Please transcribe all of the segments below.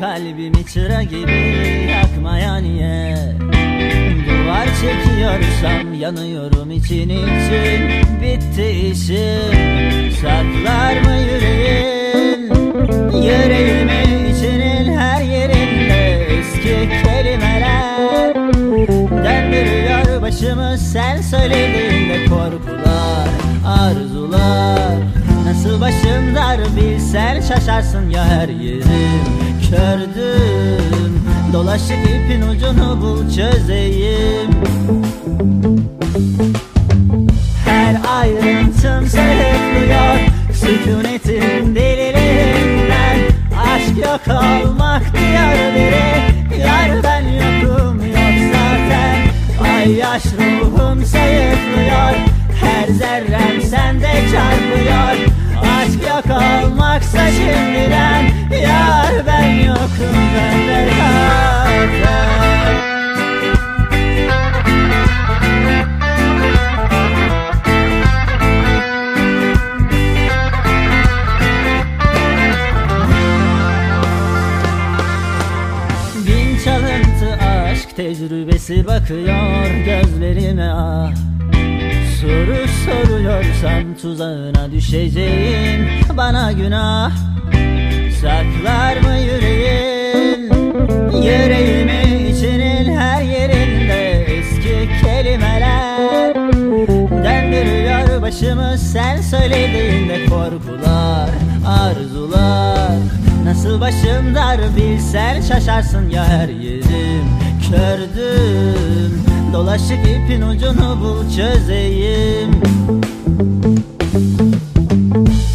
Kalbimi çıra gibi yakmaya niye Duvar çekiyorsam yanıyorum için için. Bitti işim Saklar mı yüreğin Yüreğimi içinin her yerinde Eski kelimeler Döndürüyor başımı sen söylediğinde korkular Arzular. Nasıl başım dar bilsen şaşarsın ya her yerim Kördüm Dolaşık ipin ucunu bul çözeyim. Her ayrıntım sayıklıyor Sükunetin deliliğinden Aşk yok olmak diyor biri. Yar ben yokum yok zaten. Ay yaş ruhum sayıklıyor Her zerrem sende çarpıyor. Aşk yok olmaksa şimdiden tecrübesi bakıyor gözlerime. Ah Soru soruyorsan tuzağına düşeceğim. Bana günah Saklar mı sen söylediğinde korkular Arzular. Nasıl başım dar bilsen şaşarsın ya her yerim. Kördüm Dolaşık ipin ucunu bul çözeyim.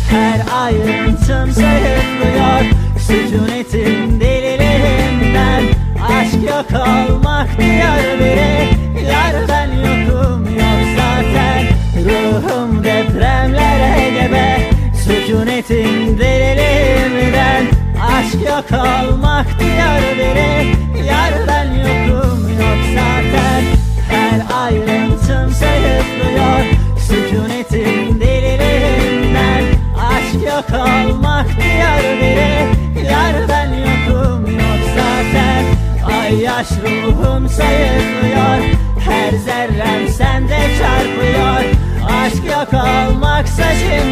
Her ayrıntım sayıklıyor Sükunetin deliliğinden Aşk yok olmak diyor biri Sükunetin deliliğinden Aşk yok olmak diyor biri. Yar ben yokum yok zaten. Her ayrıntım sayıklıyor. Sükunetin deliliğinden Aşk yok olmak diyor biri. Yar ben yokum yok zaten. Ay yaş ruhum sayıklıyor. Her zerrem sende çarpıyor. Aşk yok olmaksa şimdiden